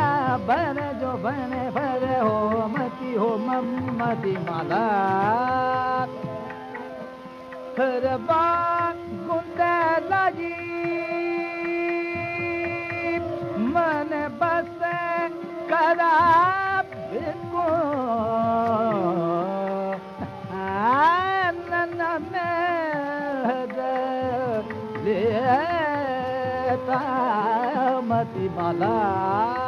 निना जो बने भर हो, मती हो मती मला। खरबा गुंडा मन बस करा बिको। नन माला।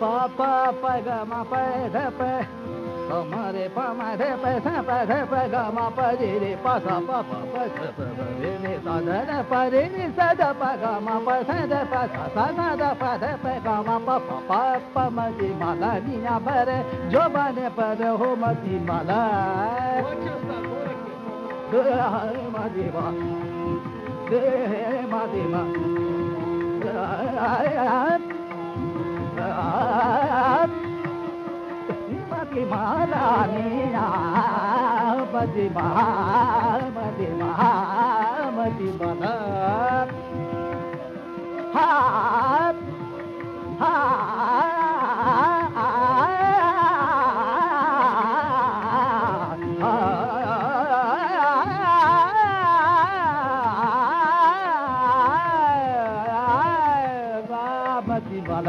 pa pa pa ga ma pa da pa. प हमारे पमा रे प स प ग प ग मा प रे रे प ग प प प स प प रे रे स ध न प रे रे स द प ग मा प स द प स स न द प ध प ग मा प प प प म ति मा ला नि या प रे जो बने पर हो म ति मा ला ग मा ति मा ग मा ति मा माली आदीमान बदीमा बीमा हा हा बदीमल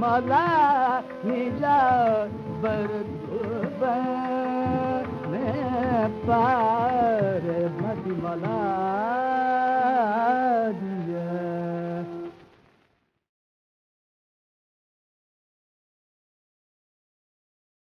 मला मला निजा बर बर पार मती मला